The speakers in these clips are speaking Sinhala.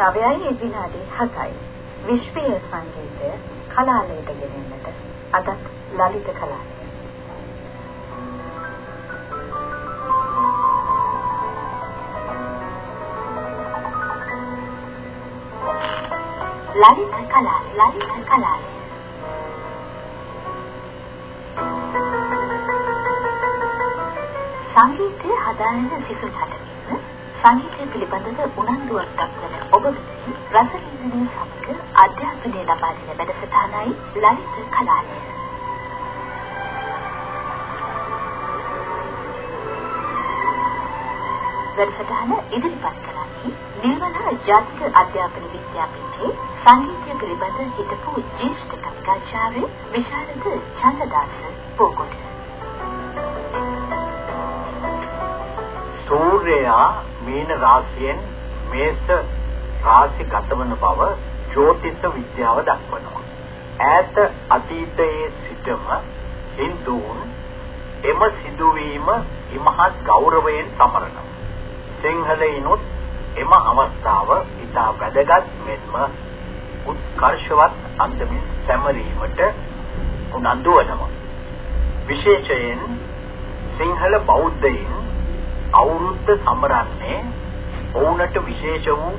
9යි විනාඩි 7යි විශ්වීය සංගීතය කලාලයට ගෙනෙන්නට. අදත් ලලිත කලාලය ලලිත කලාව ලලිත කලාව. සංගීතය හදාරන සිසුන් හටගෙන සංගීතය පිළිබඳව උනන්දුවක් දක්වන ඔබ විසින් රසවින්දනය සමග අධ්‍යාපනය ලබා දෙන වැඩසටහනයි ලලිත කලාලය. වැඩසටහන ඉදිරිපත් කරන්නේ නිර්මලා ජාතික අධ්‍යාපන විද්‍යාපීඨයේ සංගීතය පිළිබඳ හිටපු ජ්‍යෙෂ්ඨ කතිකාචාර්ය විශාරද චන්දදාස පොකුට. සූර්යයා මීන රාශියෙන් මේස රාශි ගතවන බව ජ්‍යොතිෂ විද්‍යාව දක්වනවා. ඈත අතීතයේ සිටම හින්දුන් එම සිදුවීම ඉමහත් ගෞරවයෙන් සමරනවා. සිංහලයිනුත් එම අවස්ථාව ඉතා වැදගත් මෙන්ම උත්කර්ෂවත් අන්දමින් සැමරීමට උනන්දු වෙනවා. විශේෂයෙන් සිංහල බෞද්ධයින් අවුරුද්ද සමරන්නේ ඔවුන්ට විශේෂ වූ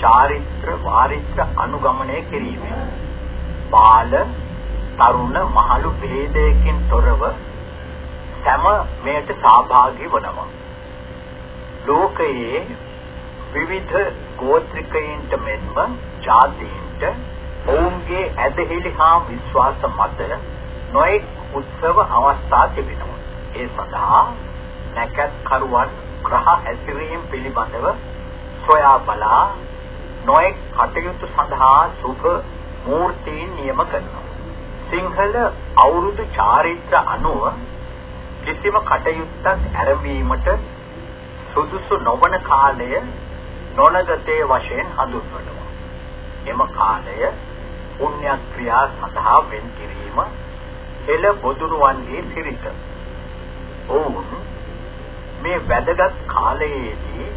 චාරිත්‍ර වාරිත්‍ර අනුගමනය කිරීමෙන්. බාල තරුණ මහලු ભેදයකින් තොරව සෑම මෙයට සහභාගී වනවා. ලෝකයේ විවිධ ගෝත්‍රිකයින්ට මෙන්ම ජාතීන් විට ඔවුන්ගේ ඇදහිලි හා විශ්වාස මත නොඑක් උත්සව අවස්ථා තිබෙනවා. ඒ සඳහා නැකත් කරුවන් ග්‍රහ හැසිරීම පිළිබඳව සොයා බලා නොඑක් කටයුතු සඳහා සුභ මූර්තීන් නියම කරනවා. සිංහල අවුරුදු චාරිත්‍ර අනුව කිසිම කටයුත්තක් ආරම්භීමට සුදුසු නොවන කාලය නොනගතේ වශයෙන් හඳුන්වනවා. එම කාලය පුණ්‍ය ක්‍රියා සඳහා වෙන් කිරීම එළ බොදුනුවන්ගේ සිරිත. ඔවුන් මේ වැදගත් කාලයේදී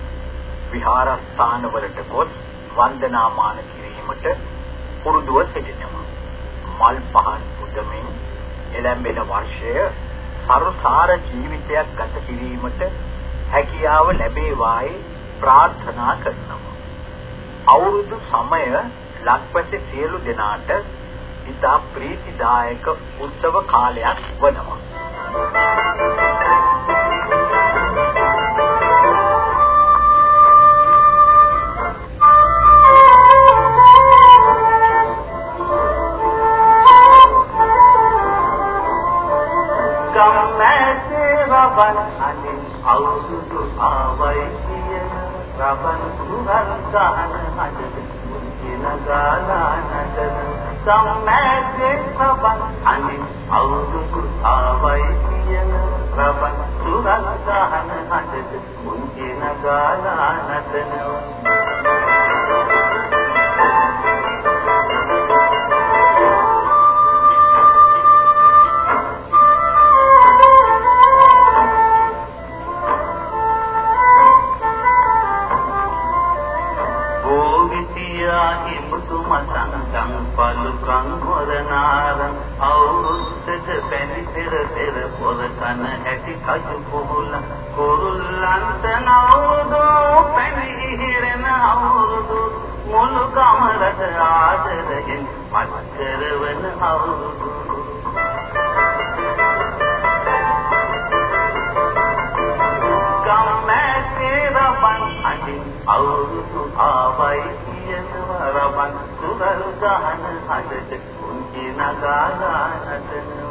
විහාරස්ථානවලට ගොස් වන්දනාමාන කිරීමට පුරුදුව සිටිනවා. මල් පහන් පුදමින් එළඹෙන වර්ෂය සරුසාර ජීවිතයක් ගත කිරීමට හැකියාව ලැබේවායි ප්‍රාර්ථනා කරනවා. අවුරුදු සමය ලක්වැසි සියලු දෙනාට ඉතා ප්‍රීතිදායක උත්සව කාලයක් වනවා. රබන් some magic of us. පෙර පෙර පොර කන හැටි කජු පොහුල කුරුල්ලන්ත නවුදෝ පැණි හිරෙන අවුරුදු මුළු ගමරට ආදරයෙන් පත්කරවන අවුරුදු. ගම්මැසේ රබන් අඩින් අවුරුදු ආවයි රබන් සුගල් ගහන හදට කුංචි නගාලා නටනවා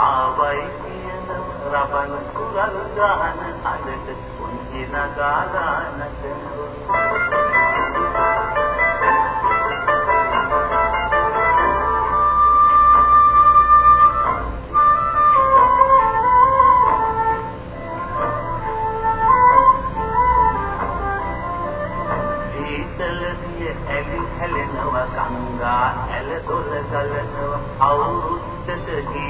ආවයි කියන රබන් කුරල් ගහන අදට පුංචි නගාලා නටනවා ගලනවා අවුරුද්දට ගීතය ගයමිනි කැටසිය වැළසිනින මාළුන්ටත් අවුරුදු පැණිහිරෙන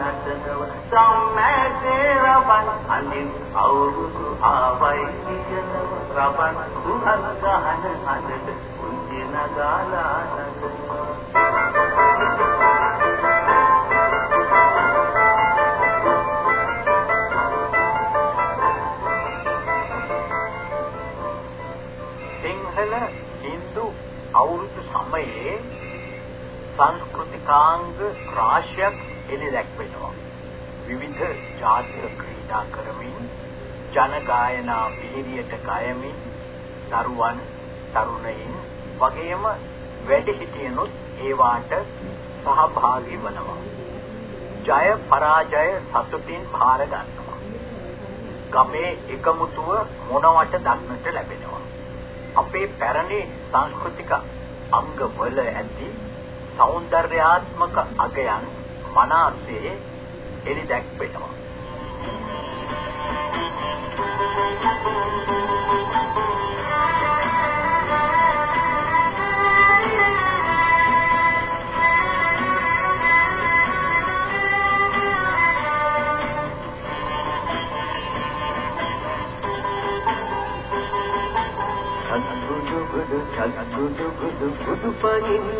මුළු ගමරට ආදරයෙන් පච්චරවන අවුරුදු රබන් අනේ අවුරුදු ආවයි කියන රබන් කුරල් ගහන අනට නගාලා නටනව සම්මැසේ රබන් අනින් අවුරුදු ආවයි කියනව රබන් කුහල් ගහන හදට කුංචි නගාලා නටනව සිංහල හින්දු අවුරුදු සමයේ සංස්කෘතිකාංග රාශියක් එළි දැක්වෙනවා. විවිධ ජාතික ක්‍රීඩා කරමින් ජන ගායනා පිළිවියට ගයමින් තරුවන් තරුණයින් වගේම වැඩිහිටියනොත් ඒවාට සහභාගී වෙනවා. ජය පරාජය සතුටින් භාර ගන්නවා. ගමේ එකමුතුව මොනවට දක්නට ලැබෙනවා. අපේ පැරණි සංස්කෘතික අංගවල ඇති సౌందర్యాత్మక අගයන් මනසේ එලි දැක්වෙනවා. ಗುಡು ಗುಡು ಗುಡು ಪನಿನ್ನ ವರೆಲ್ಲ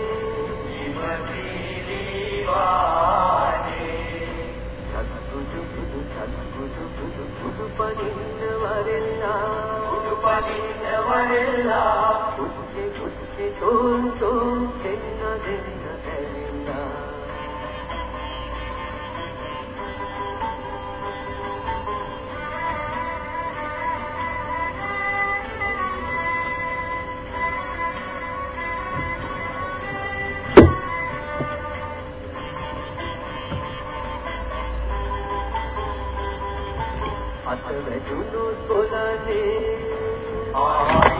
බුදු පනින්න වරෙල්ලා බුද්ධි බුද්ධි තෝන් තෝන් දෙන්න දෙන්න ඇරිලා අත වැදුණු කොළනේ Oh.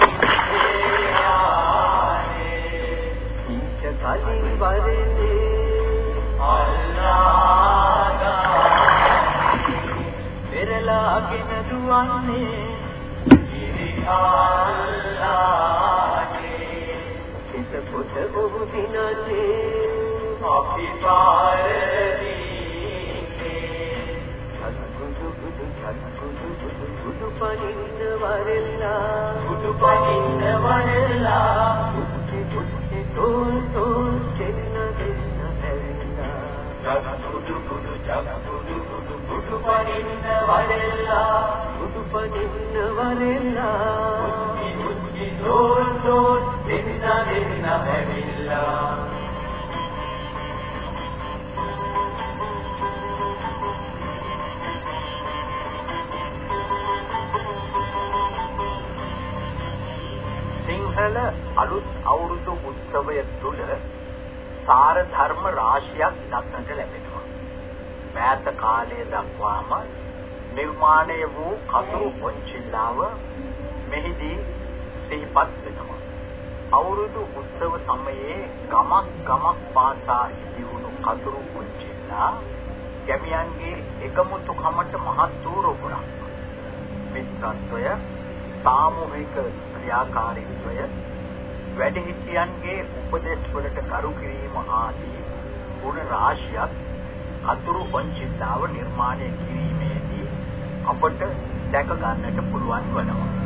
අලුත් අවුරුදු උත්සවය තුල සාර ධර්ම රාශියක් දක්නට ලැබෙනවා. මෑත කාලයේ දක්වාම නිර්මාණය වූ කතුරු පොන්චිල්ලාව මෙහිදී සිහිපත් වෙනවා. අවුරුදු උත්සව සමයේ ගමක් ගමක් පාසා ඉදිවුණු කතුරු පොන්චිල්ලා ගැමියන්ගේ එකමුතුකමට මහත් වූ රොකුණක්. මිත්‍රත්වය සාමූහික ක්‍රියාකාරීත්වය වැඩිහිටියන්ගේ උපදෙස් වලට කරු කිරීම ආදී ගුණ රාශියක් අතුරු වංචිතාව නිර්මාණය කිරීමේදී අපට දැක ගන්නට පුළුවන් වෙනවා.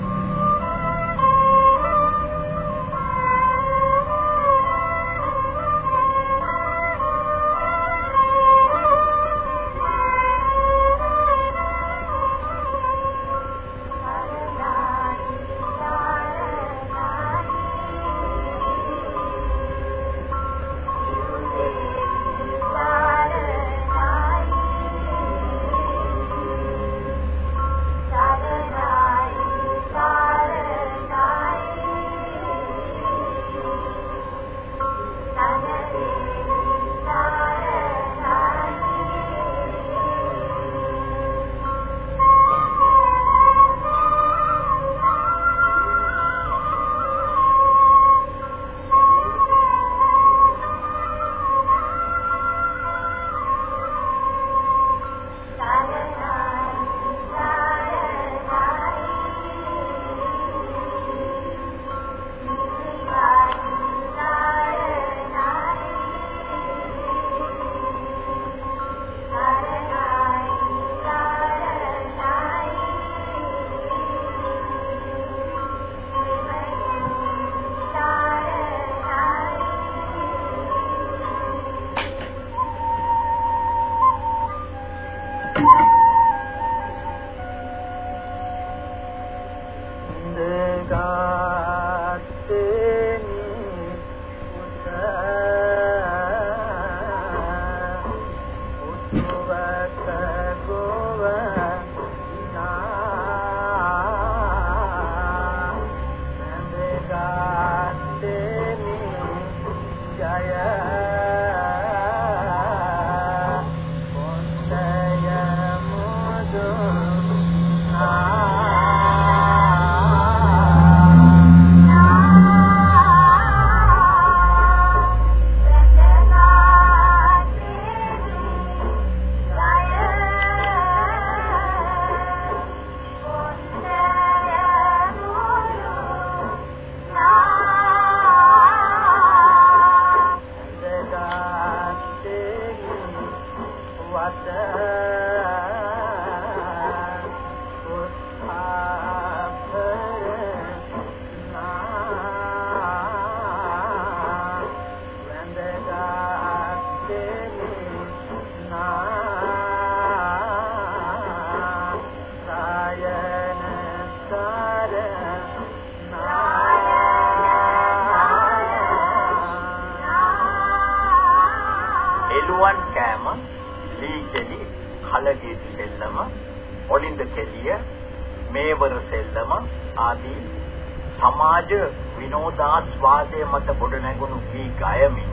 විනෝදාස්වාදයේ මත ගොඩනැගුණු ගී ගයමින්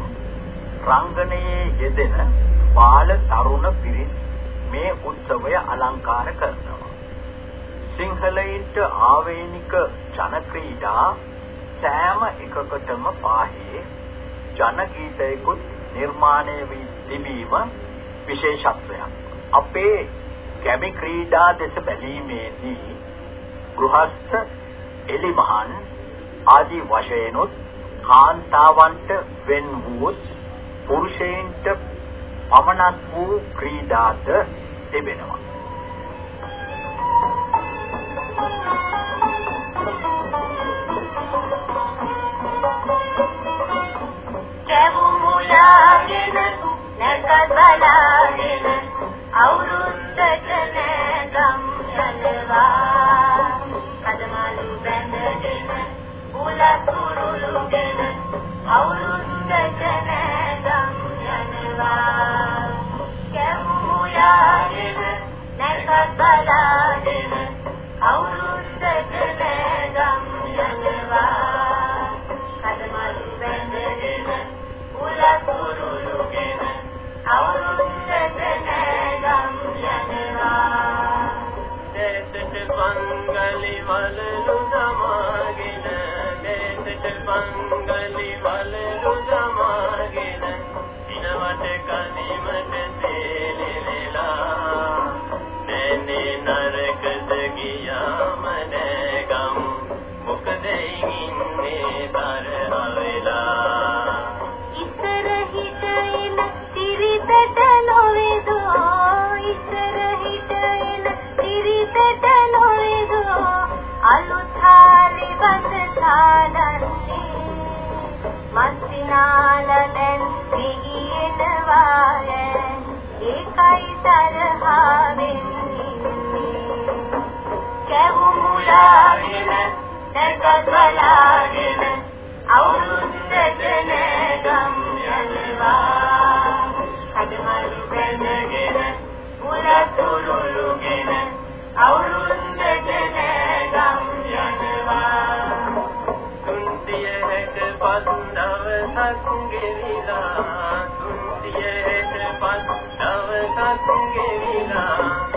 රංගනයේ යෙදෙන බාල තරුණ පිරිස් මේ උත්සවය අලංකාර කරනවා. සිංහලයින්ට ආවේනික ජන ක්‍රීඩා සෑම එකකටම පාහේ ජන ගීතයකුත් නිර්මාණය වී තිබීම විශේෂත්වයක්. අපේ කැමි ක්‍රීඩා දෙස බැලීමේදී ගෘහස්ත එලිමහන් ආදී වශයෙන්ුත් කාන්තාවන්ට වෙන් වූ පුරුෂයන්ට පමණක් වූ ක්‍රීඩාද තිබෙනවා. කැවුමුලාගෙන නැකත් බලාගෙන අවුරුද්දට නෑ ගම් යනවා con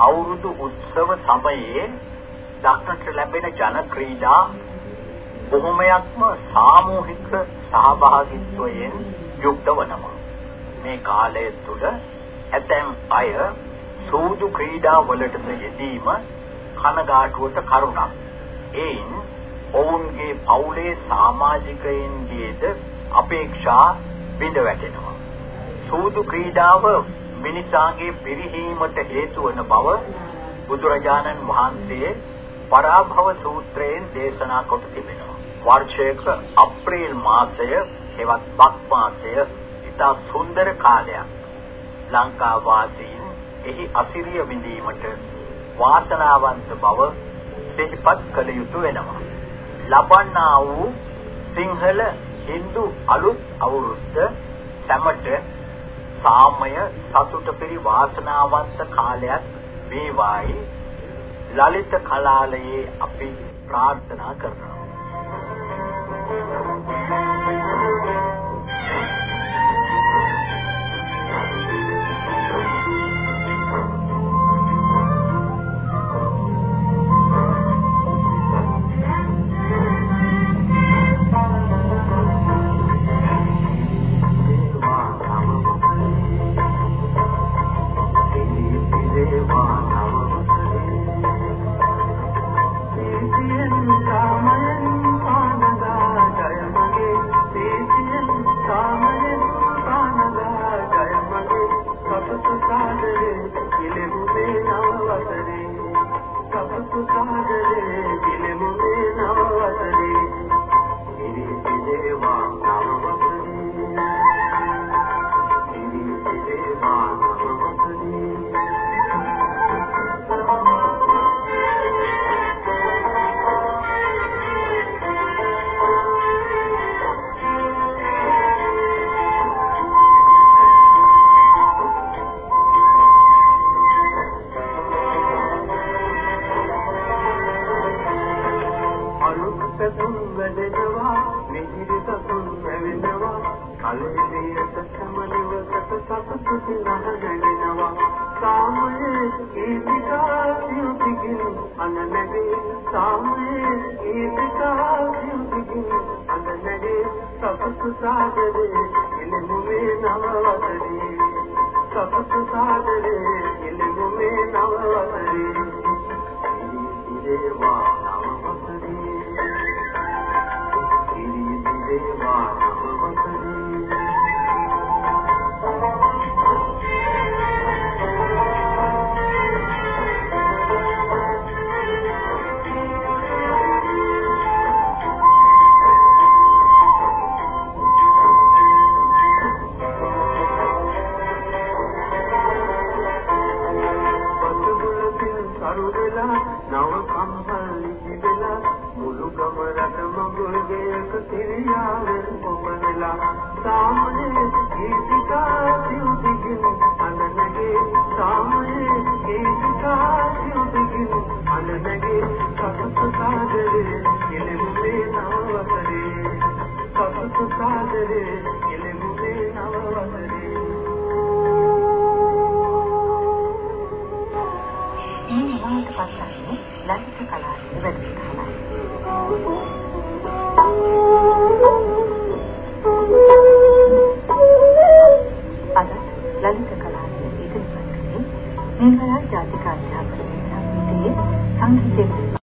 අවුරුදු උත්සව සමයේ දක්නට ලැබෙන ජන ක්‍රීඩා බොහොමයක්ම සාමූහික සහභාගීත්වයෙන් යුක්ත වනවා. මේ කාලය තුල ඇතැම් අය සූදු ක්‍රීඩා වලට යෙදීම කනගාටුවට කරුණක්. එයින් ඔවුන්ගේ පවුලේ සමාජිකයින්ගේද අපේක්ෂා බිඳ වැටෙනවා. සූදු ක්‍රීඩාව මිනිසාගේ පිරිහීමට හේතු වන බව බුදුරජාණන් වහන්සේ පරාභව සූත්‍රයෙන් දේශනා කොට තිබෙනවා. වර්ෂයක අප්‍රේල් මාසය එවත් බක් මාසය ඉතා සුන්දර කාලයක්. ලංකා වාසීන් එහි අසිරිය විඳීමට වාසනාවන්ත බව සිහිපත් කළ යුතු වෙනවා. ලබන්නා වූ සිංහල Hindu අලුත් අවුරුද්ද සැමට සාමය සතුට පිරි වාසනාවන්ත කාලයක් වේවායි. ලලිත කලාලයේ අපි ප්‍රාර්ථනා කරනවා. on. Wow. ගයක තිරියාවෙන් ඔබ වෙලා සාමයේ ගීතිකා සිව්දිගින් අනනගේ සාමයේ ගීතිකා සිව්දිගින් අනනගේ සතුට සාගරේ ඉලෙමුේ නවවතරේ සතුට සාගරේ ඉලෙමුේ නවවතරේ මේ නිමාවට පස්සන්නේ ලලිත කලාවේ වැඩසටහනයි.